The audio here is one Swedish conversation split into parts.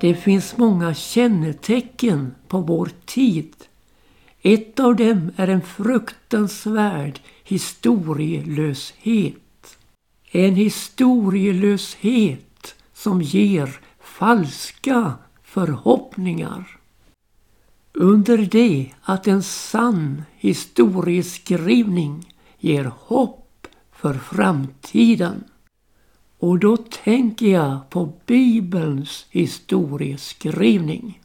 Det finns många kännetecken på vår tid. Ett av dem är en fruktansvärd historielöshet. En historielöshet som ger falska förhoppningar. Under det att en sann historieskrivning ger hopp för framtiden. Och då tänker jag på Bibelns historieskrivning.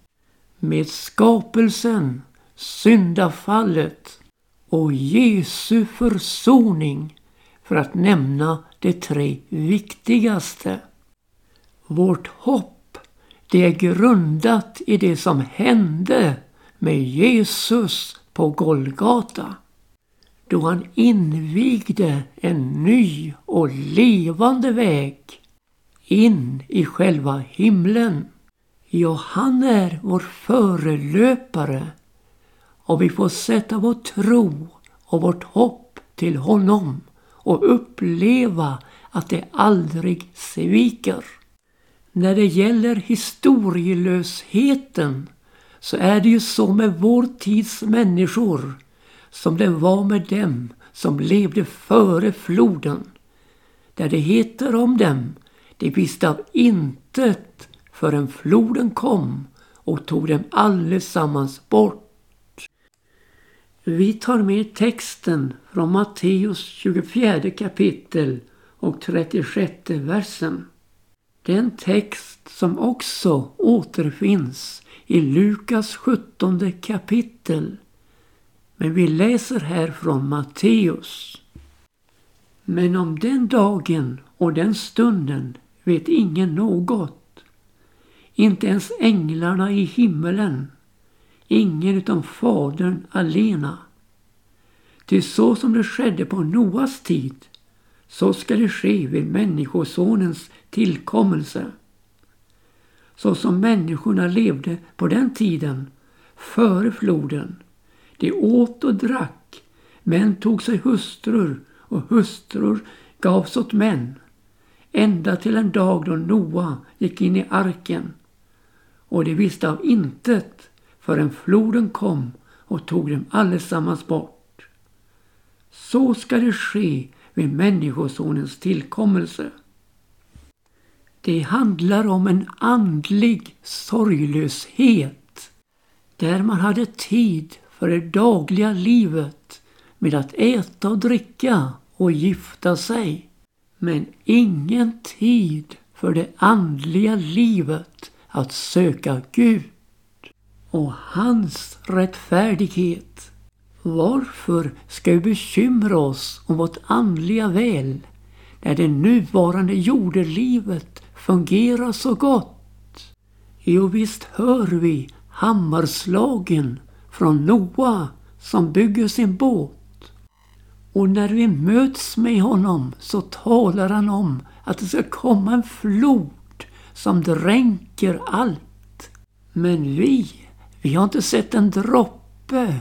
Med skapelsen, syndafallet och Jesu försoning för att nämna de tre viktigaste. Vårt hopp det är grundat i det som hände med Jesus på Golgata då han invigde en ny och levande väg in i själva himlen. Ja, han är vår förelöpare och vi får sätta vår tro och vårt hopp till honom och uppleva att det aldrig sviker. När det gäller historielösheten så är det ju så med vår tids människor som den var med dem som levde före floden. Där det heter om dem, de visste av intet förrän floden kom och tog dem allesammans bort. Vi tar med texten från Matteus 24 kapitel och 36 versen. Den text som också återfinns i Lukas 17 kapitel men vi läser här från Matteus. Men om den dagen och den stunden vet ingen något. Inte ens änglarna i himmelen. Ingen utom Fadern alena. Ty så som det skedde på Noas tid, så ska det ske vid Människosonens tillkommelse. Så som människorna levde på den tiden, före floden, de åt och drack. Män tog sig hustrur och hustrur gavs åt män. Ända till en dag då Noa gick in i arken. Och de visste av intet förrän floden kom och tog dem allesammans bort. Så ska det ske vid Människosonens tillkommelse. Det handlar om en andlig sorglöshet där man hade tid för det dagliga livet med att äta och dricka och gifta sig. Men ingen tid för det andliga livet att söka Gud och hans rättfärdighet. Varför ska vi bekymra oss om vårt andliga väl när det nuvarande jordelivet fungerar så gott? Jo, visst hör vi hammarslagen från Noa som bygger sin båt. Och när vi möts med honom så talar han om att det ska komma en flod som dränker allt. Men vi, vi har inte sett en droppe.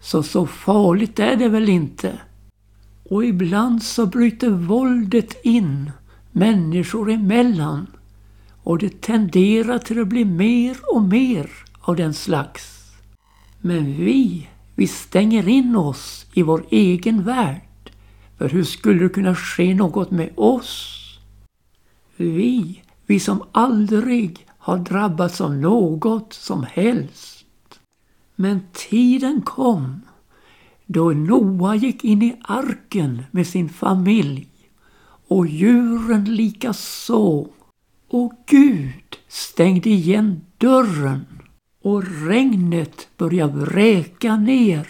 Så så farligt är det väl inte. Och ibland så bryter våldet in människor emellan och det tenderar till att bli mer och mer av den slags. Men vi, vi stänger in oss i vår egen värld. För hur skulle det kunna ske något med oss? Vi, vi som aldrig har drabbats av något som helst. Men tiden kom då Noa gick in i arken med sin familj och djuren likaså. Och Gud stängde igen dörren och regnet börjar vräka ner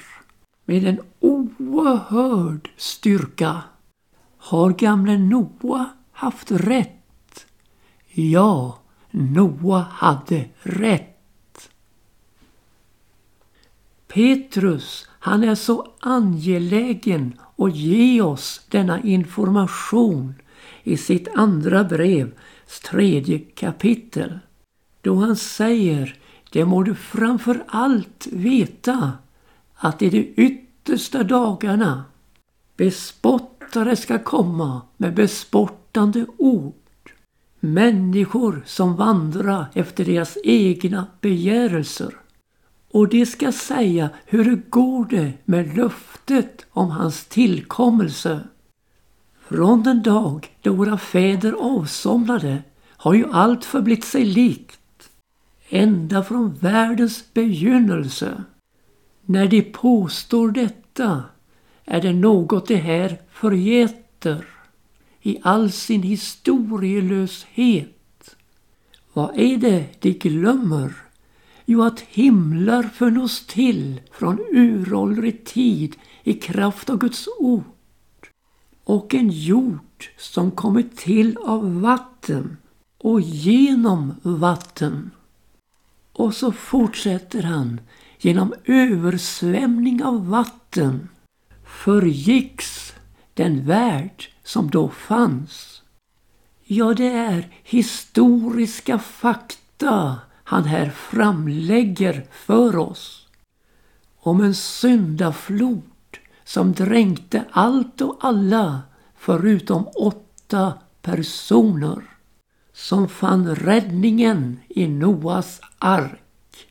med en oerhörd styrka. Har gamle Noa haft rätt? Ja, Noa hade rätt. Petrus, han är så angelägen att ge oss denna information i sitt andra brev, tredje kapitel. Då han säger det må du framför allt veta att i de yttersta dagarna bespottare ska komma med bespottande ord. Människor som vandrar efter deras egna begärelser. Och det ska säga hur det går det med löftet om hans tillkommelse. Från den dag då våra fäder avsomnade har ju allt förblivit sig likt. Ända från världens begynnelse. När de påstår detta är det något de här förgäter i all sin historielöshet. Vad är det de glömmer? Jo, att himlar förnås till från uråldrig tid i kraft av Guds ord och en jord som kommit till av vatten och genom vatten. Och så fortsätter han genom översvämning av vatten förgicks den värld som då fanns. Ja, det är historiska fakta han här framlägger för oss. Om en syndaflod som dränkte allt och alla förutom åtta personer som fann räddningen i Noas ark.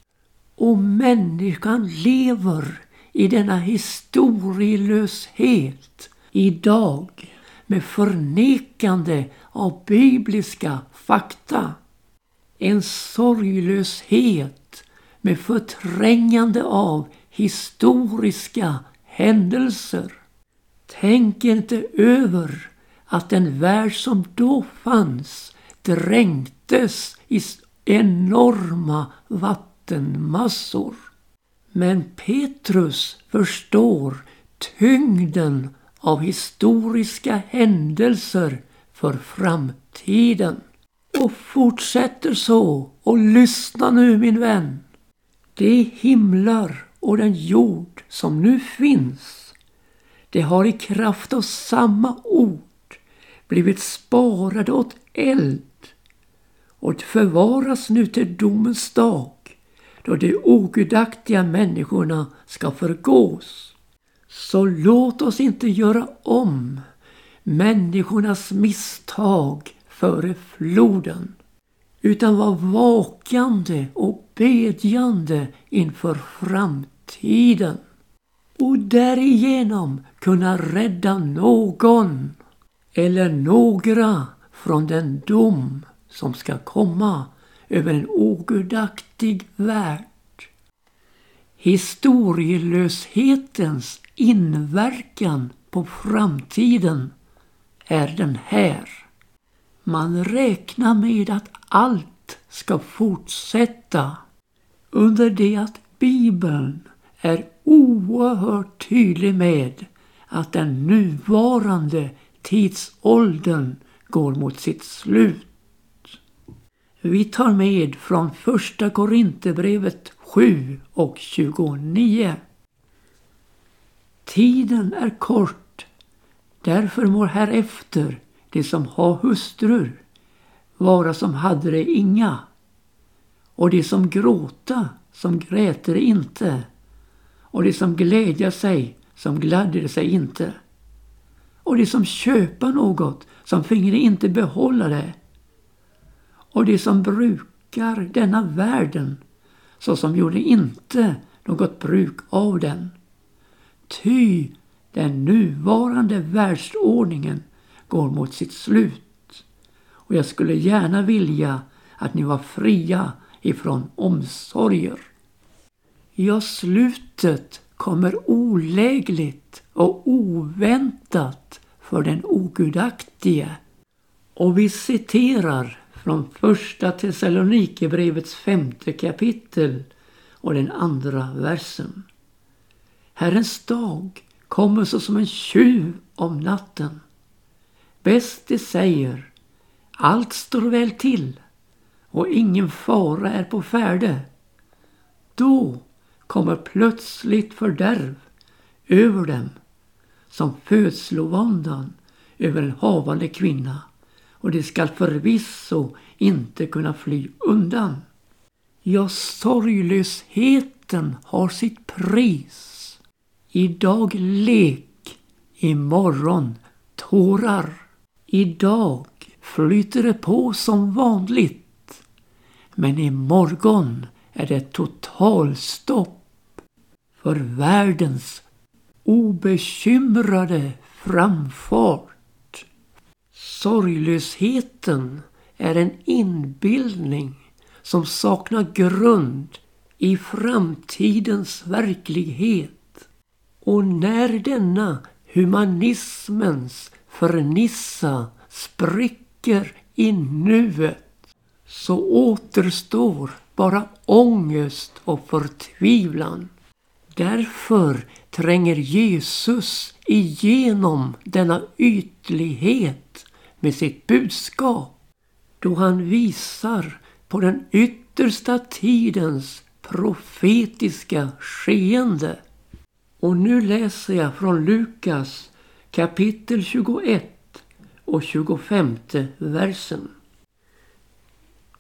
Och människan lever i denna historielöshet idag med förnekande av bibliska fakta. En sorglöshet med förträngande av historiska händelser. Tänk inte över att den värld som då fanns dränktes i enorma vattenmassor. Men Petrus förstår tyngden av historiska händelser för framtiden. Och fortsätter så och lyssna nu min vän. De himlar och den jord som nu finns, det har i kraft av samma ord blivit sparade åt eld och förvaras nu till domens dag då de ogudaktiga människorna ska förgås. Så låt oss inte göra om människornas misstag före floden utan var vakande och bedjande inför framtiden och därigenom kunna rädda någon eller några från den dom som ska komma över en ogudaktig värld. Historielöshetens inverkan på framtiden är den här. Man räknar med att allt ska fortsätta under det att Bibeln är oerhört tydlig med att den nuvarande tidsåldern går mot sitt slut. Vi tar med från första Korinthierbrevet 7 och 29. Tiden är kort. Därför mår härefter de som har hustrur vara som hade det inga och de som gråta som gräter inte och de som glädja sig som gladde sig inte och de som köpa något som finge inte behålla det och de som brukar denna världen såsom gjorde inte något bruk av den. Ty den nuvarande världsordningen går mot sitt slut och jag skulle gärna vilja att ni var fria ifrån omsorger. Ja, slutet kommer olägligt och oväntat för den ogudaktige. Och vi citerar från första Thessalonikerbrevets femte kapitel och den andra versen. Herrens dag kommer såsom en tjuv om natten. Bäst det säger, allt står väl till och ingen fara är på färde. Då kommer plötsligt fördärv över dem som födslovåndan över en havande kvinna och de skall förvisso inte kunna fly undan. Ja, sorglösheten har sitt pris. Idag lek, imorgon tårar. Idag flyter det på som vanligt. Men imorgon är det totalstopp för världens obekymrade framfart. Sorglösheten är en inbildning som saknar grund i framtidens verklighet. Och när denna humanismens fernissa spricker i nuet så återstår bara ångest och förtvivlan. Därför tränger Jesus igenom denna ytlighet med sitt budskap då han visar på den yttersta tidens profetiska skeende. Och nu läser jag från Lukas kapitel 21 och 25 versen.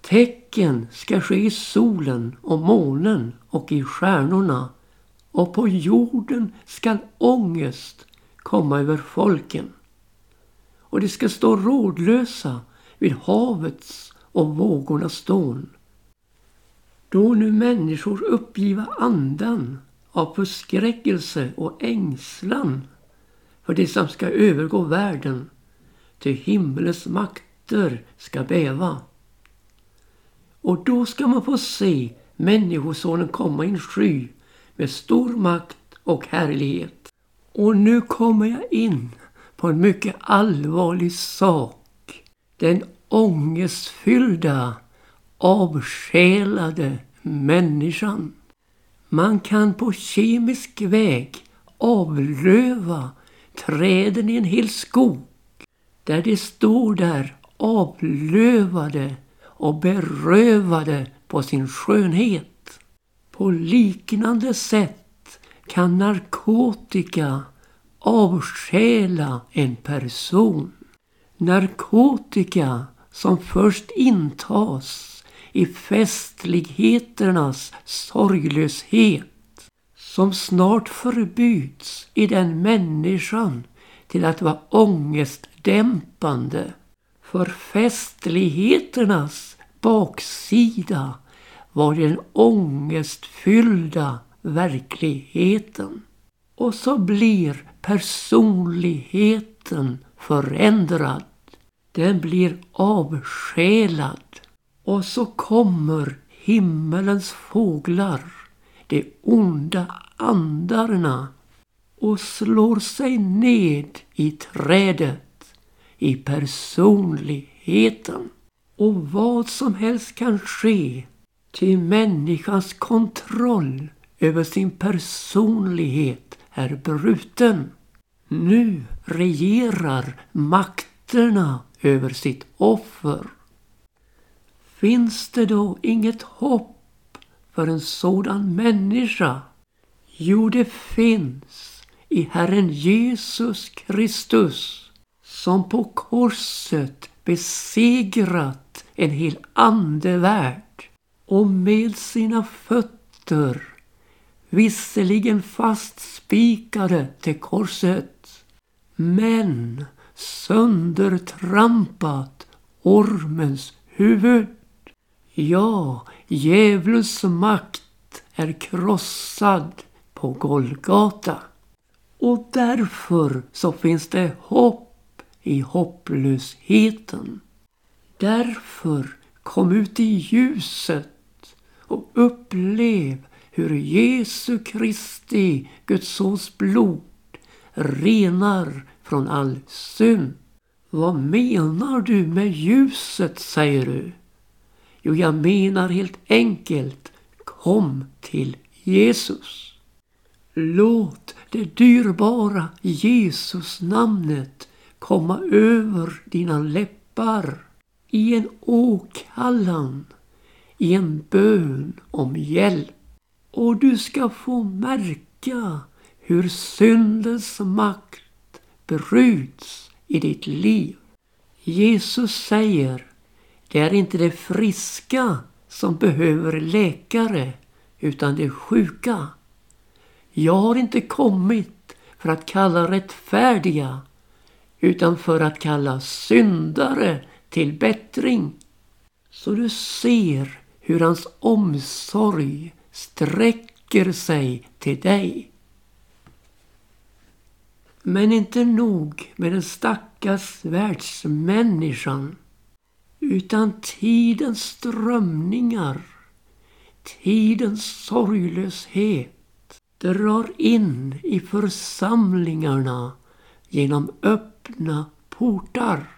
Tecken ska ske i solen och månen och i stjärnorna och på jorden skall ångest komma över folken. Och de ska stå rådlösa vid havets och vågornas dån. Då nu människor uppgiva andan av förskräckelse och ängslan för det som ska övergå världen, till himmelens makter ska bäva. Och då ska man få se Människosonen komma i en sky med stor makt och härlighet. Och nu kommer jag in på en mycket allvarlig sak. Den ångestfyllda, avsjälade människan. Man kan på kemisk väg avlöva träden i en hel skog där de står där avlövade och berövade på sin skönhet. På liknande sätt kan narkotika avskäla en person. Narkotika som först intas i festligheternas sorglöshet som snart förbyts i den människan till att vara ångestdämpande. För festligheternas baksida var den ångestfyllda verkligheten. Och så blir personligheten förändrad. Den blir avsjälad. Och så kommer himmelens fåglar, de onda andarna och slår sig ned i trädet, i personligheten. Och vad som helst kan ske till människans kontroll över sin personlighet är bruten. Nu regerar makterna över sitt offer. Finns det då inget hopp för en sådan människa? Jo, det finns i Herren Jesus Kristus som på korset besegrat en hel andevärld och med sina fötter visserligen fastspikade till korset men söndertrampat ormens huvud. Ja, djävulens makt är krossad på Golgata. Och därför så finns det hopp i hopplösheten. Därför kom ut i ljuset och upplev hur Jesu Kristi, Guds sons blod, renar från all synd. Vad menar du med ljuset, säger du? Jo, jag menar helt enkelt, kom till Jesus. Låt det dyrbara Jesusnamnet komma över dina läppar i en åkallan, i en bön om hjälp. Och du ska få märka hur syndens makt bryts i ditt liv. Jesus säger, det är inte det friska som behöver läkare utan det sjuka. Jag har inte kommit för att kalla rättfärdiga utan för att kalla syndare till bättring. Så du ser hur hans omsorg sträcker sig till dig. Men inte nog med den stackars världsmänniskan. Utan tidens strömningar, tidens sorglöshet drar in i församlingarna genom öppna portar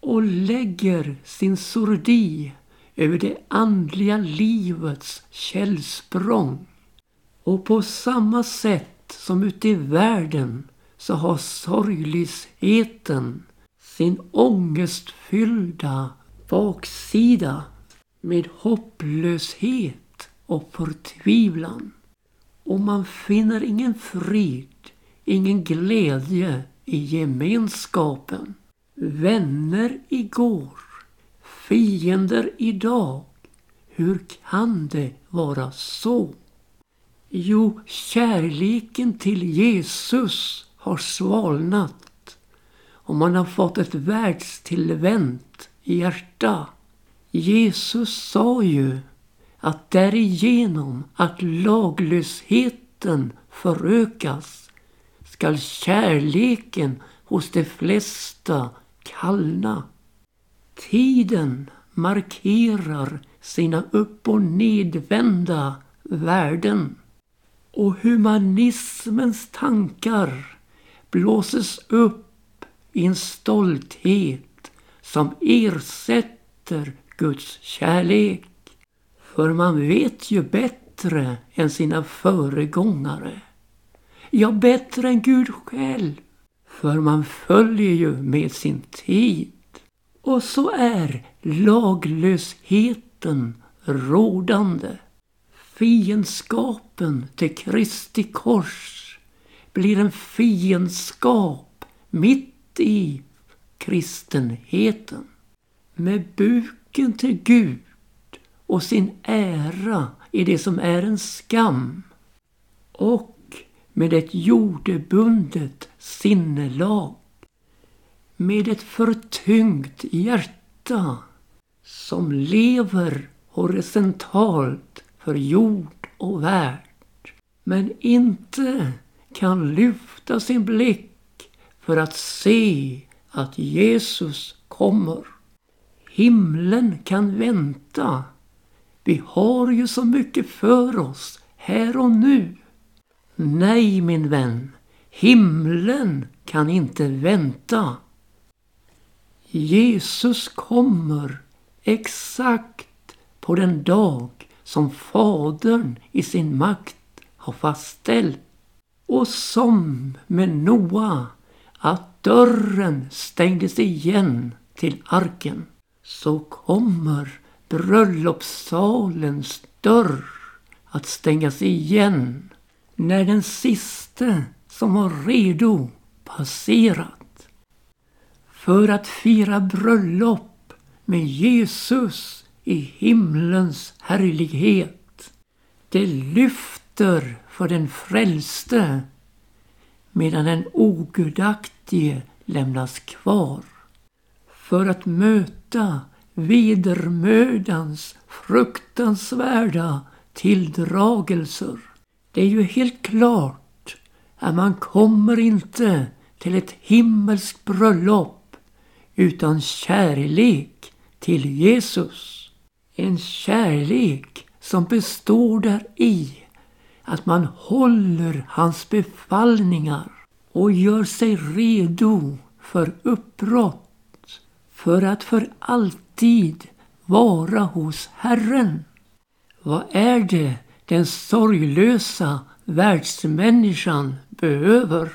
och lägger sin sordi över det andliga livets källsprång. Och på samma sätt som ute i världen så har sorglösheten sin ångestfyllda baksida med hopplöshet och förtvivlan. Och man finner ingen frid, ingen glädje i gemenskapen. Vänner igår, fiender idag. Hur kan det vara så? Jo, kärleken till Jesus har svalnat och man har fått ett världstillvänt hjärta. Jesus sa ju att därigenom att laglösheten förökas skall kärleken hos de flesta kallna. Tiden markerar sina upp och nedvända värden och humanismens tankar blåses upp i en stolthet som ersätter Guds kärlek. För man vet ju bättre än sina föregångare. Ja, bättre än Gud själv. För man följer ju med sin tid. Och så är laglösheten rådande. Fiendskapen till Kristi kors blir en fiendskap mitt i kristenheten. Med buken till Gud och sin ära i det som är en skam. Och med ett jordebundet sinnelag. Med ett förtyngt hjärta som lever horisontalt för jord och värld. Men inte kan lyfta sin blick för att se att Jesus kommer. Himlen kan vänta. Vi har ju så mycket för oss här och nu. Nej, min vän, himlen kan inte vänta. Jesus kommer exakt på den dag som Fadern i sin makt har fastställt. Och som med Noa, att dörren stängdes igen till arken, så kommer bröllopssalens dörr att stängas igen när den siste som var redo passerat. För att fira bröllop med Jesus i himlens härlighet. Det lyfter för den frälste medan den ogudaktige lämnas kvar. För att möta vedermödans fruktansvärda tilldragelser. Det är ju helt klart att man kommer inte till ett himmelskt bröllop utan kärlek till Jesus. En kärlek som består där i att man håller hans befallningar och gör sig redo för uppbrott för att för alltid vara hos Herren. Vad är det den sorglösa världsmänniskan behöver.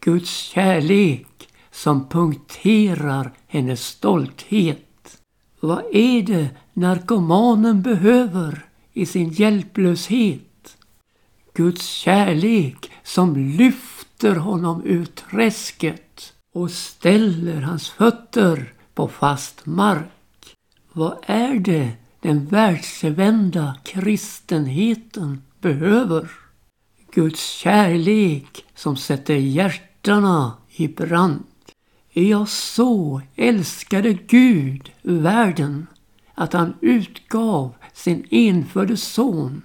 Guds kärlek som punkterar hennes stolthet. Vad är det narkomanen behöver i sin hjälplöshet? Guds kärlek som lyfter honom ur träsket och ställer hans fötter på fast mark. Vad är det den världsvända kristenheten behöver. Guds kärlek som sätter hjärtana i brand. Ja, så älskade Gud världen att han utgav sin enfödde son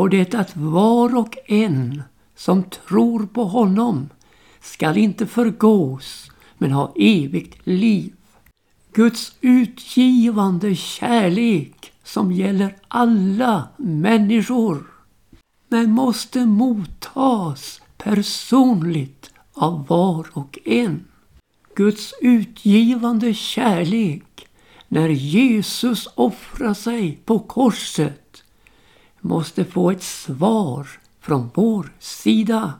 på det att var och en som tror på honom skall inte förgås men ha evigt liv. Guds utgivande kärlek som gäller alla människor men måste mottas personligt av var och en. Guds utgivande kärlek när Jesus offrar sig på korset måste få ett svar från vår sida.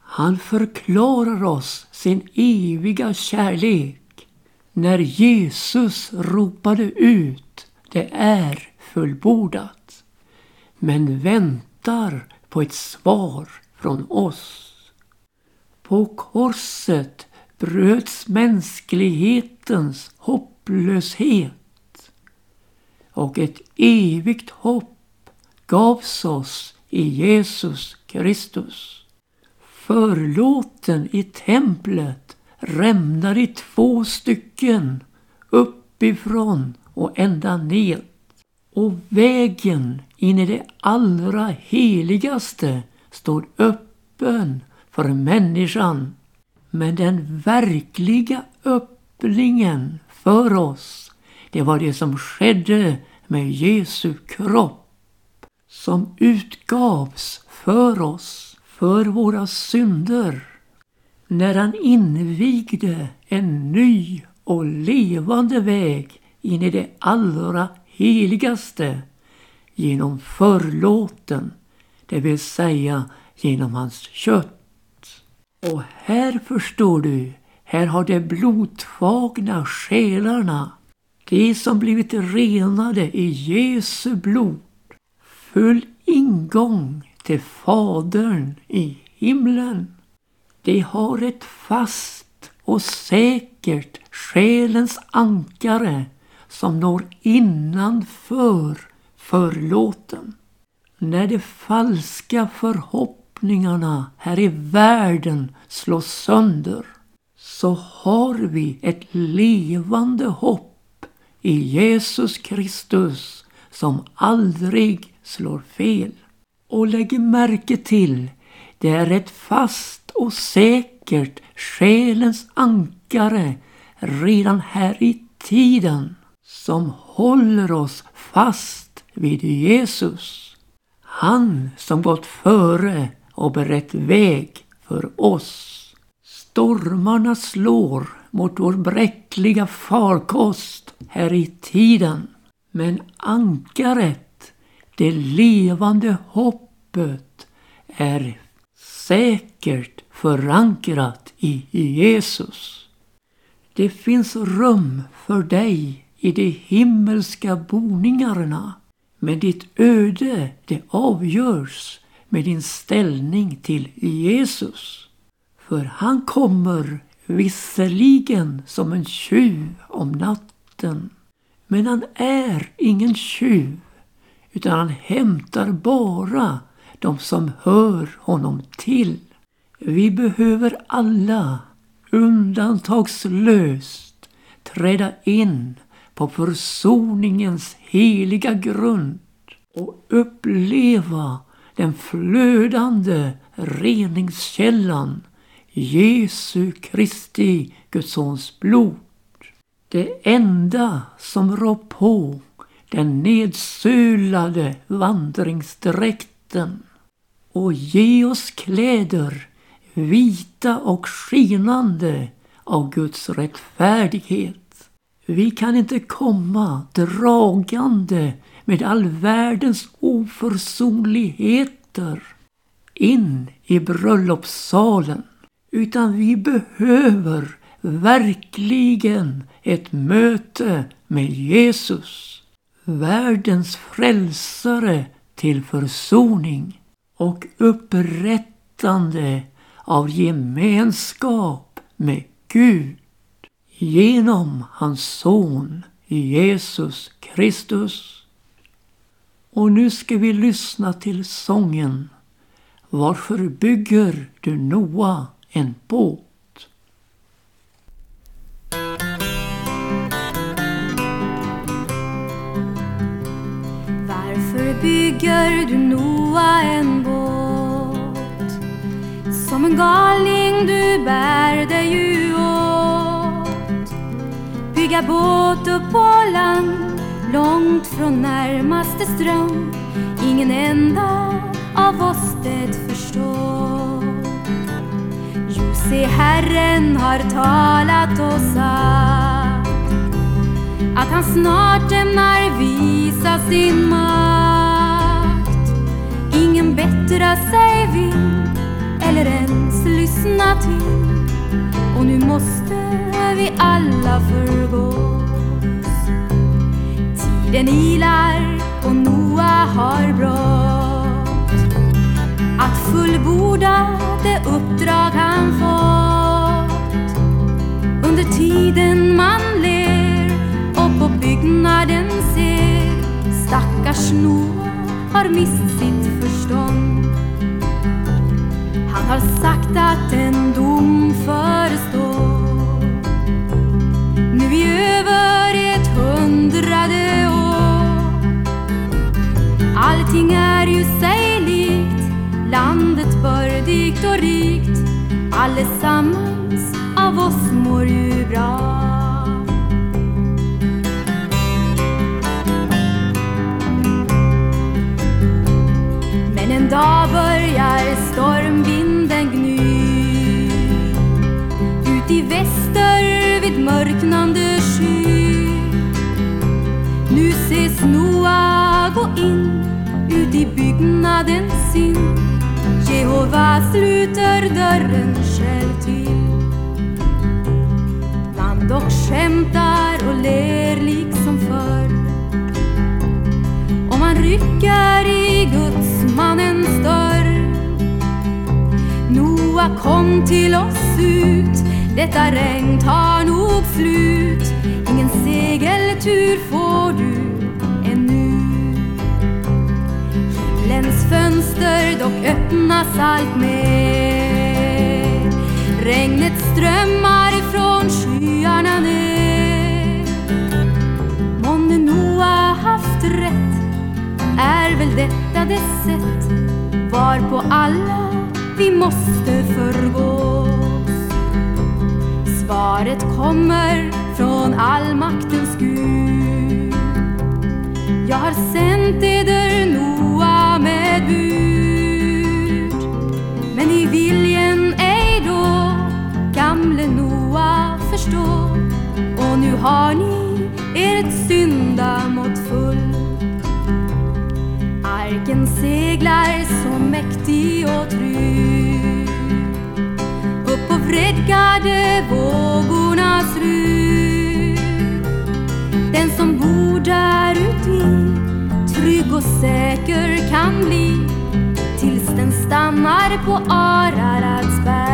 Han förklarar oss sin eviga kärlek när Jesus ropade ut det är fullbordat. Men väntar på ett svar från oss. På korset bröts mänsklighetens hopplöshet och ett evigt hopp gavs oss i Jesus Kristus. Förlåten i templet rämnar i två stycken uppifrån och ända ned. Och vägen in i det allra heligaste står öppen för människan. Men den verkliga öppningen för oss, det var det som skedde med Jesu kropp som utgavs för oss, för våra synder, när han invigde en ny och levande väg in i det allra heligaste genom förlåten, det vill säga genom hans kött. Och här förstår du, här har de blodtvagna själarna, de som blivit renade i Jesu blod, full ingång till Fadern i himlen. De har ett fast och säkert själens ankare som når innanför förlåten. När de falska förhoppningarna här i världen slås sönder så har vi ett levande hopp i Jesus Kristus som aldrig slår fel. Och lägg märke till, det är ett fast och säkert själens ankare redan här i tiden som håller oss fast vid Jesus. Han som gått före och berett väg för oss. Stormarna slår mot vår bräckliga farkost här i tiden. Men ankaret, det levande hoppet, är säkert förankrat i Jesus. Det finns rum för dig i de himmelska boningarna. Men ditt öde, det avgörs med din ställning till Jesus. För han kommer visserligen som en tjuv om natten. Men han är ingen tjuv, utan han hämtar bara de som hör honom till. Vi behöver alla undantagslöst träda in på försoningens heliga grund och uppleva den flödande reningskällan Jesu Kristi Guds sons blod. Det enda som rår på den nedsölade vandringsdräkten och ge oss kläder vita och skinande av Guds rättfärdighet. Vi kan inte komma dragande med all världens oförsonligheter in i bröllopssalen. Utan vi behöver verkligen ett möte med Jesus. Världens frälsare till försoning och upprättande av gemenskap med Gud genom hans son Jesus Kristus. Och nu ska vi lyssna till sången Varför bygger du Noa en båt? Bygger du Noa en båt. Som en galning du bär dig ju åt. Bygga båt upp på land, långt från närmaste ström. Ingen enda av oss det förstår. Jo, se Herren har talat och sagt att han snart ämnar visa sin makt. Ingen bättra sig vill eller ens lyssna till och nu måste vi alla förgås. Tiden ilar och Noa har brått att fullborda det uppdrag han fått. Under tiden man ler och på byggnaden ser stackars Noa har mist sitt förstånd. Han har sagt att en dom förestår nu i över ett hundrade år. Allting är ju sig likt, landet bördigt och rikt. Allesammans av oss mår ju bra. En dag börjar stormvinden gny. Ut i väster vid mörknande sky. Nu ses Noa gå in ut i byggnaden sin Jehova sluter dörren själv till. Man dock skämtar och ler liksom förr om man rycker i Guds gudsmannens dörr. Noa kom till oss ut, detta regn tar nog slut. Ingen segeltur får du ännu. Himlens fönster dock öppnas allt mer. Regnet strömmar ifrån skyarna ner. Detta det sätt varpå alla vi måste förgås. Svaret kommer från allmaktens Gud. Jag har sänt eder Noa med bud. Men i viljen ej då gamle Noa förstå och nu har ni ert syndamått Tanken seglar så mäktig och trygg upp på vredgade vågornas rygg. Den som bor där uti trygg och säker kan bli tills den stannar på Araradsberg.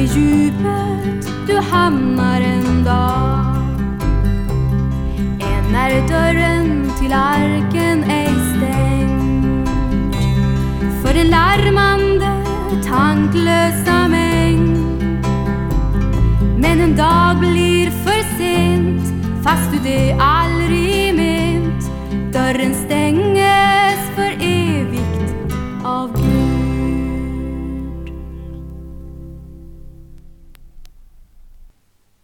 I djupet du hamnar en dag Än är dörren till arken ej stängd för den larmande, tanklösa mängd. Men en dag blir för sent, fast du det är